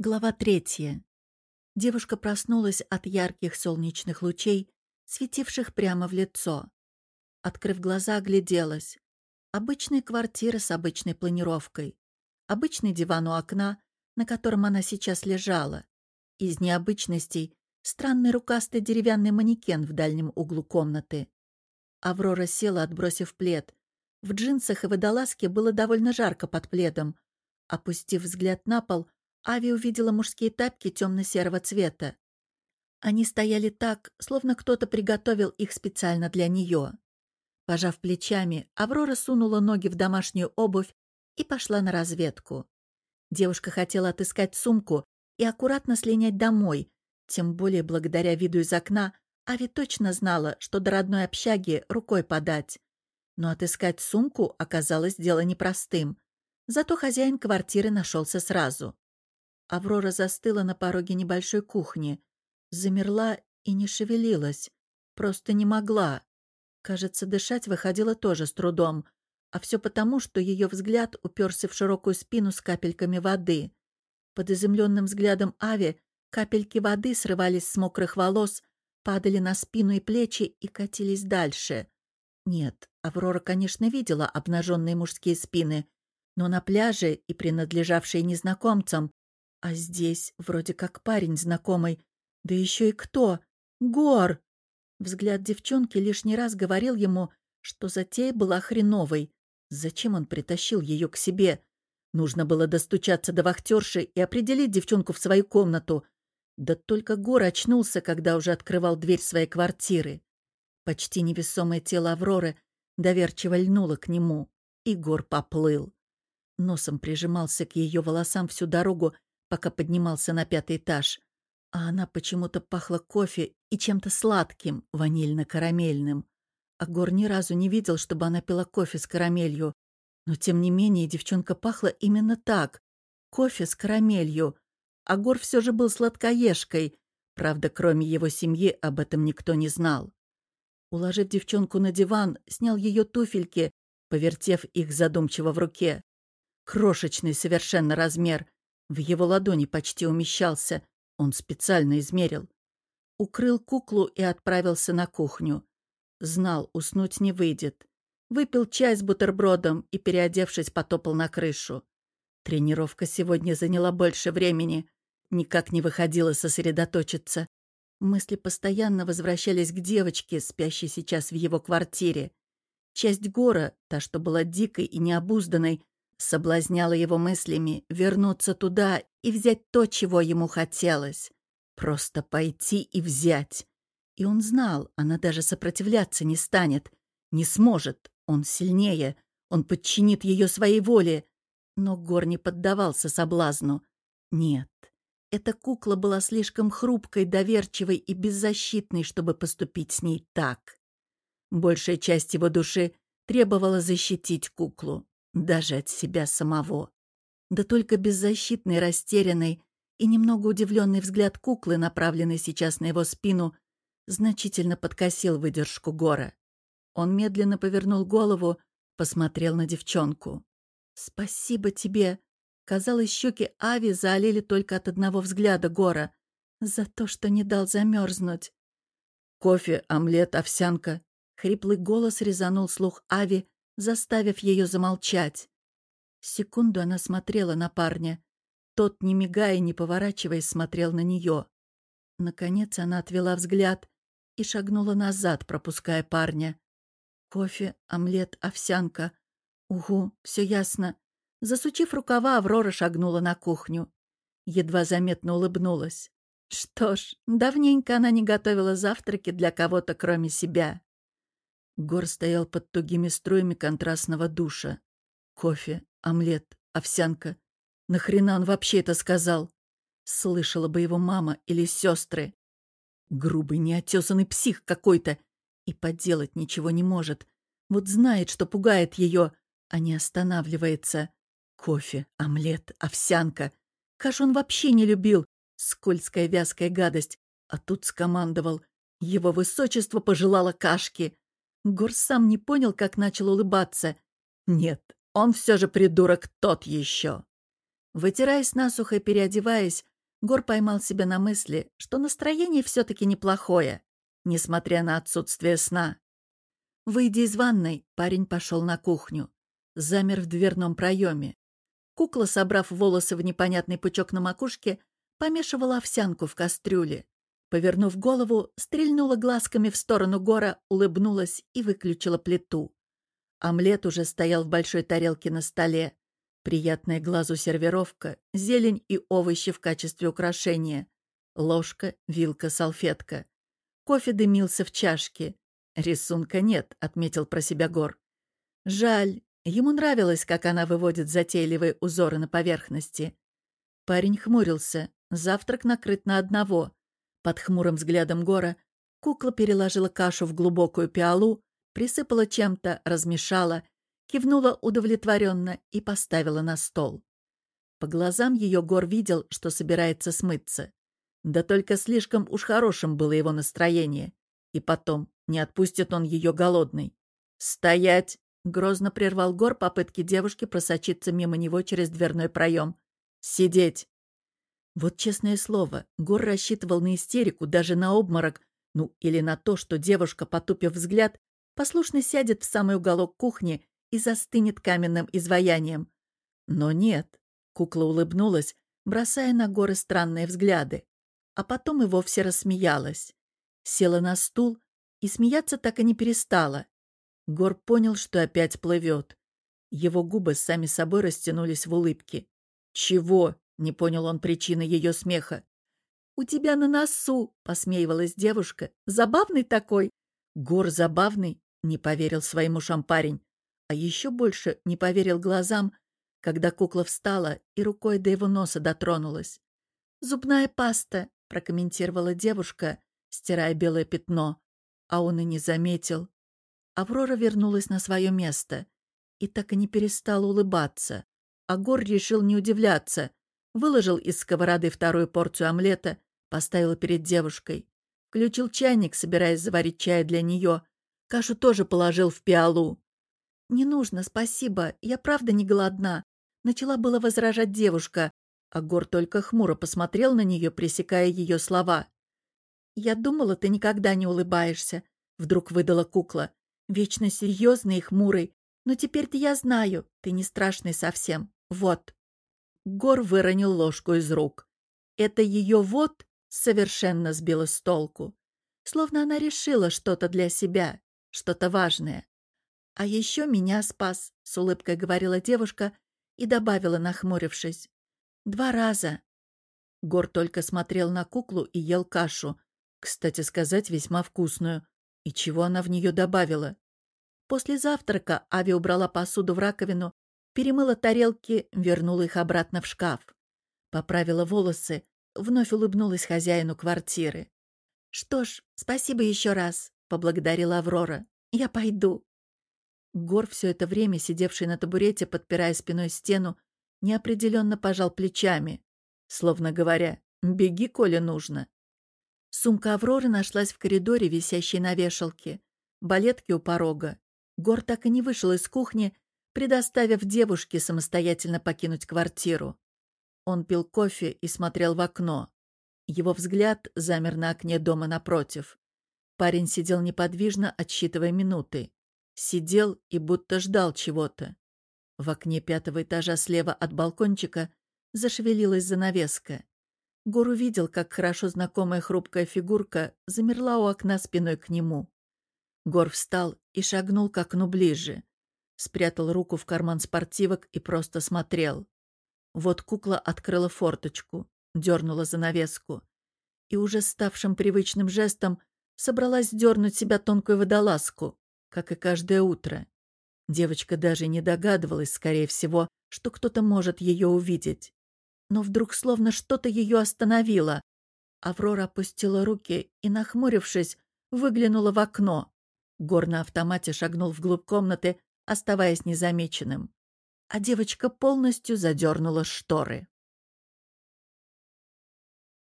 Глава третья. Девушка проснулась от ярких солнечных лучей, светивших прямо в лицо. Открыв глаза, огляделась. Обычная квартира с обычной планировкой. Обычный диван у окна, на котором она сейчас лежала. Из необычностей — странный рукастый деревянный манекен в дальнем углу комнаты. Аврора села, отбросив плед. В джинсах и водолазке было довольно жарко под пледом. Опустив взгляд на пол — Ави увидела мужские тапки темно-серого цвета. Они стояли так, словно кто-то приготовил их специально для нее. Пожав плечами, Аврора сунула ноги в домашнюю обувь и пошла на разведку. Девушка хотела отыскать сумку и аккуратно слинять домой, тем более благодаря виду из окна Ави точно знала, что до родной общаги рукой подать. Но отыскать сумку оказалось дело непростым. Зато хозяин квартиры нашелся сразу. Аврора застыла на пороге небольшой кухни. Замерла и не шевелилась. Просто не могла. Кажется, дышать выходило тоже с трудом. А все потому, что ее взгляд уперся в широкую спину с капельками воды. Под изумленным взглядом Ави капельки воды срывались с мокрых волос, падали на спину и плечи и катились дальше. Нет, Аврора, конечно, видела обнаженные мужские спины, но на пляже и принадлежавшие незнакомцам а здесь вроде как парень знакомый. Да еще и кто? Гор! Взгляд девчонки лишний раз говорил ему, что затея была хреновой. Зачем он притащил ее к себе? Нужно было достучаться до вахтерши и определить девчонку в свою комнату. Да только Гор очнулся, когда уже открывал дверь своей квартиры. Почти невесомое тело Авроры доверчиво льнуло к нему, и Гор поплыл. Носом прижимался к ее волосам всю дорогу, пока поднимался на пятый этаж, а она почему-то пахла кофе и чем-то сладким, ванильно-карамельным. А Гор ни разу не видел, чтобы она пила кофе с карамелью. Но, тем не менее, девчонка пахла именно так. Кофе с карамелью. А Гор все же был сладкоежкой. Правда, кроме его семьи, об этом никто не знал. Уложив девчонку на диван, снял ее туфельки, повертев их задумчиво в руке. Крошечный совершенно размер — в его ладони почти умещался. Он специально измерил. Укрыл куклу и отправился на кухню. Знал, уснуть не выйдет. Выпил чай с бутербродом и, переодевшись, потопал на крышу. Тренировка сегодня заняла больше времени. Никак не выходило сосредоточиться. Мысли постоянно возвращались к девочке, спящей сейчас в его квартире. Часть гора, та, что была дикой и необузданной, Соблазняла его мыслями вернуться туда и взять то, чего ему хотелось. Просто пойти и взять. И он знал, она даже сопротивляться не станет. Не сможет. Он сильнее. Он подчинит ее своей воле. Но Гор не поддавался соблазну. Нет. Эта кукла была слишком хрупкой, доверчивой и беззащитной, чтобы поступить с ней так. Большая часть его души требовала защитить куклу даже от себя самого. Да только беззащитный, растерянный и немного удивленный взгляд куклы, направленный сейчас на его спину, значительно подкосил выдержку Гора. Он медленно повернул голову, посмотрел на девчонку. «Спасибо тебе!» Казалось, щеки Ави залили только от одного взгляда Гора. «За то, что не дал замерзнуть!» «Кофе, омлет, овсянка!» Хриплый голос резанул слух Ави, заставив ее замолчать. Секунду она смотрела на парня. Тот, не мигая, не поворачиваясь, смотрел на нее. Наконец она отвела взгляд и шагнула назад, пропуская парня. Кофе, омлет, овсянка. Угу, все ясно. Засучив рукава, Аврора шагнула на кухню. Едва заметно улыбнулась. Что ж, давненько она не готовила завтраки для кого-то, кроме себя. Гор стоял под тугими струями контрастного душа. Кофе, омлет, овсянка. Нахрена он вообще это сказал? Слышала бы его мама или сестры. Грубый, неотесанный псих какой-то. И поделать ничего не может. Вот знает, что пугает ее, а не останавливается. Кофе, омлет, овсянка. Каш он вообще не любил. Скользкая вязкая гадость. А тут скомандовал. Его высочество пожелало кашки. Гор сам не понял, как начал улыбаться. Нет, он все же придурок тот еще. Вытираясь насухо и переодеваясь, Гор поймал себя на мысли, что настроение все-таки неплохое, несмотря на отсутствие сна. Выйдя из ванной, парень пошел на кухню. Замер в дверном проеме. Кукла, собрав волосы в непонятный пучок на макушке, помешивала овсянку в кастрюле. Повернув голову, стрельнула глазками в сторону гора, улыбнулась и выключила плиту. Омлет уже стоял в большой тарелке на столе. Приятная глазу сервировка, зелень и овощи в качестве украшения. Ложка, вилка, салфетка. Кофе дымился в чашке. «Рисунка нет», — отметил про себя Гор. «Жаль. Ему нравилось, как она выводит затейливые узоры на поверхности». Парень хмурился. Завтрак накрыт на одного. Под хмурым взглядом Гора кукла переложила кашу в глубокую пиалу, присыпала чем-то, размешала — кивнула удовлетворенно и поставила на стол. По глазам ее Гор видел, что собирается смыться. Да только слишком уж хорошим было его настроение. И потом, не отпустит он ее голодной. «Стоять!» — грозно прервал Гор попытки девушки просочиться мимо него через дверной проем. «Сидеть!» Вот честное слово, Гор рассчитывал на истерику, даже на обморок, ну или на то, что девушка, потупив взгляд, послушно сядет в самый уголок кухни и застынет каменным изваянием. Но нет. Кукла улыбнулась, бросая на горы странные взгляды. А потом и вовсе рассмеялась. Села на стул и смеяться так и не перестала. Гор понял, что опять плывет. Его губы сами собой растянулись в улыбке. «Чего?» — не понял он причины ее смеха. «У тебя на носу!» — посмеивалась девушка. «Забавный такой!» «Гор забавный!» — не поверил своим ушам парень. А еще больше не поверил глазам, когда кукла встала и рукой до его носа дотронулась. «Зубная паста», — прокомментировала девушка, стирая белое пятно. А он и не заметил. Аврора вернулась на свое место и так и не перестала улыбаться. А Гор решил не удивляться. Выложил из сковороды вторую порцию омлета, поставил перед девушкой. Включил чайник, собираясь заварить чай для нее. Кашу тоже положил в пиалу. «Не нужно, спасибо, я правда не голодна», — начала было возражать девушка, а Гор только хмуро посмотрел на нее, пресекая ее слова. «Я думала, ты никогда не улыбаешься», — вдруг выдала кукла. «Вечно серьезный и хмурый. Но теперь-то я знаю, ты не страшный совсем. Вот». Гор выронил ложку из рук. Это ее «вот» совершенно сбило с толку. Словно она решила что-то для себя, что-то важное. «А еще меня спас», — с улыбкой говорила девушка и добавила, нахмурившись. «Два раза». Гор только смотрел на куклу и ел кашу. Кстати сказать, весьма вкусную. И чего она в нее добавила? После завтрака Ави убрала посуду в раковину, перемыла тарелки, вернула их обратно в шкаф. Поправила волосы, вновь улыбнулась хозяину квартиры. «Что ж, спасибо еще раз», — поблагодарила Аврора. «Я пойду». Гор, все это время сидевший на табурете, подпирая спиной стену, неопределенно пожал плечами, словно говоря, «Беги, коли нужно». Сумка Авроры нашлась в коридоре, висящей на вешалке. Балетки у порога. Гор так и не вышел из кухни, предоставив девушке самостоятельно покинуть квартиру. Он пил кофе и смотрел в окно. Его взгляд замер на окне дома напротив. Парень сидел неподвижно, отсчитывая минуты. Сидел и будто ждал чего-то. В окне пятого этажа слева от балкончика зашевелилась занавеска. Гор увидел, как хорошо знакомая хрупкая фигурка замерла у окна спиной к нему. Гор встал и шагнул к окну ближе. Спрятал руку в карман спортивок и просто смотрел. Вот кукла открыла форточку, дернула занавеску. И уже ставшим привычным жестом собралась дернуть себя тонкую водолазку как и каждое утро. Девочка даже не догадывалась, скорее всего, что кто-то может ее увидеть. Но вдруг словно что-то ее остановило. Аврора опустила руки и, нахмурившись, выглянула в окно. Гор на автомате шагнул вглубь комнаты, оставаясь незамеченным. А девочка полностью задернула шторы.